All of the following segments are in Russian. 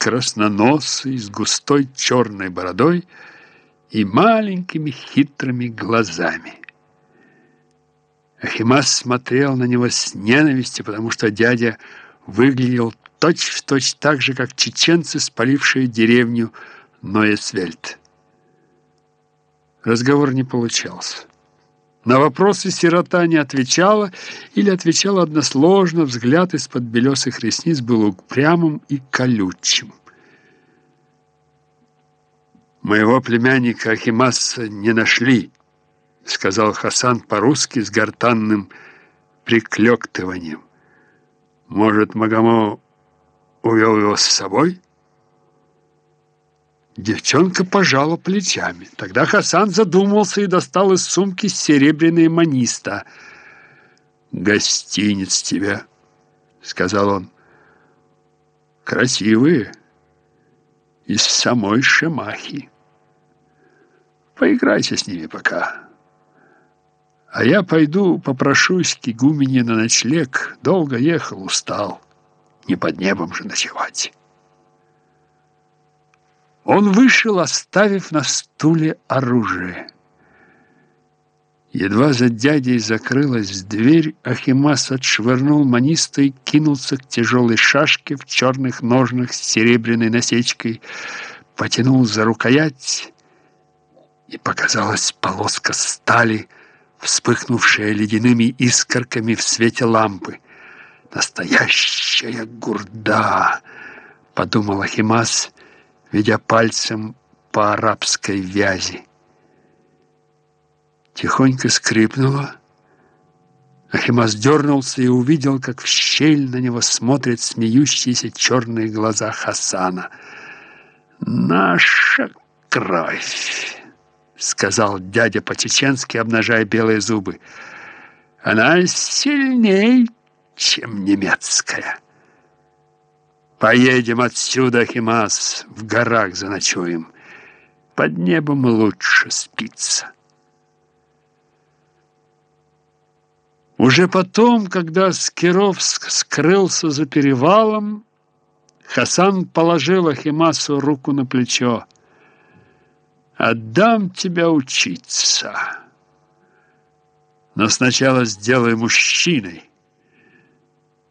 красноносый, с густой черной бородой и маленькими хитрыми глазами. Ахимас смотрел на него с ненавистью, потому что дядя выглядел точь-в-точь точь так же, как чеченцы, спалившие деревню Ноесвельд. Разговор не получался. На вопросы сирота не отвечала или отвечала односложно, взгляд из-под белесых ресниц был упрямым и колючим. «Моего племянника Ахимаса не нашли», — сказал Хасан по-русски с гортанным приклёктыванием. «Может, Магамо увел его с собой?» Девчонка пожала плечами. Тогда Хасан задумался и достал из сумки серебряные маниста. «Гостиниц тебе», — сказал он. «Красивые, из самой Шемахи. Поиграйся с ними пока. А я пойду попрошусь к игумене на ночлег. Долго ехал, устал. Не под небом же ночевать». Он вышел, оставив на стуле оружие. Едва за дядей закрылась дверь, Ахимас отшвырнул маниста и кинулся к тяжелой шашке в черных ножнах с серебряной насечкой, потянул за рукоять, и показалась полоска стали, вспыхнувшая ледяными искорками в свете лампы. «Настоящая гурда!» — подумал Ахимас — ведя пальцем по арабской вязи. Тихонько скрипнуло. Ахимас дернулся и увидел, как в щель на него смотрят смеющиеся черные глаза Хасана. «Наша кровь!» — сказал дядя по-чеченски, обнажая белые зубы. «Она сильней, чем немецкая». Поедем отсюда, Химас, в горах заночуем. Под небом лучше спится. Уже потом, когда Скировск скрылся за перевалом, Хасан положил Ахимасу руку на плечо. «Отдам тебя учиться, но сначала сделай мужчиной.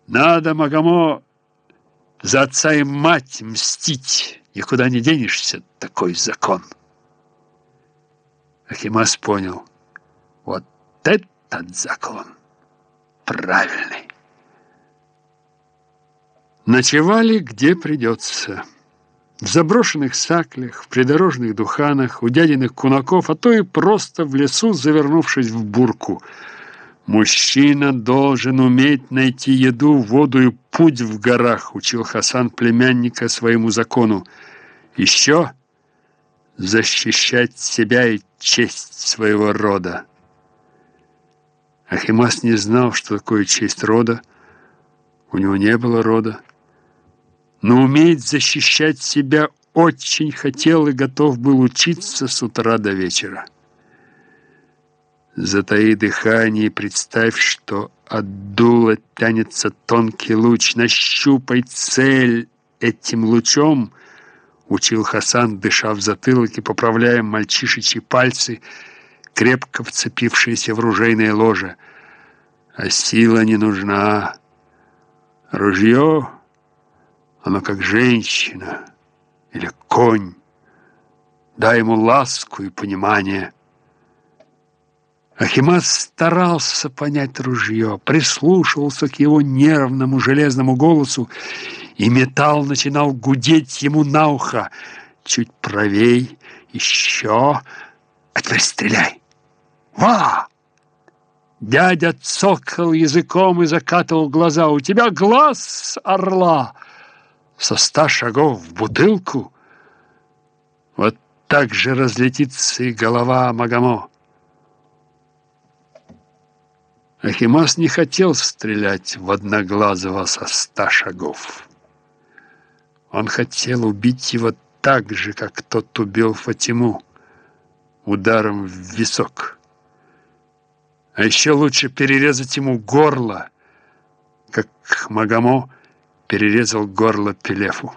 Надо, Магамо, за отца и мать мстить. Никуда не денешься, такой закон. Ахимас понял. Вот этот закон правильный. Ночевали где придется. В заброшенных саклях, в придорожных духанах, у дядиных кунаков, а то и просто в лесу, завернувшись в бурку – «Мужчина должен уметь найти еду, воду и путь в горах», учил Хасан племянника своему закону. «Еще защищать себя и честь своего рода». Ахимас не знал, что такое честь рода. У него не было рода. Но уметь защищать себя очень хотел и готов был учиться с утра до вечера. Затаи дыхание и представь, что от дула тянется тонкий луч. Нащупай цель этим лучом, учил Хасан, дыша в затылок и поправляя мальчишечьи пальцы, крепко вцепившиеся в ружейное ложе. А сила не нужна. Ружье, оно как женщина или конь. Дай ему ласку и понимание — Ахимас старался понять ружье, прислушивался к его нервному железному голосу, и металл начинал гудеть ему на ухо. Чуть правей, еще, а теперь стреляй. Ва! Дядя цокал языком и закатывал глаза. «У тебя глаз орла!» Со ста шагов в бутылку. Вот так же разлетится и голова Магамо. Ахимас не хотел стрелять в Одноглазого со ста шагов. Он хотел убить его так же, как тот убил Фатиму, ударом в висок. А еще лучше перерезать ему горло, как Магамо перерезал горло Пелефу.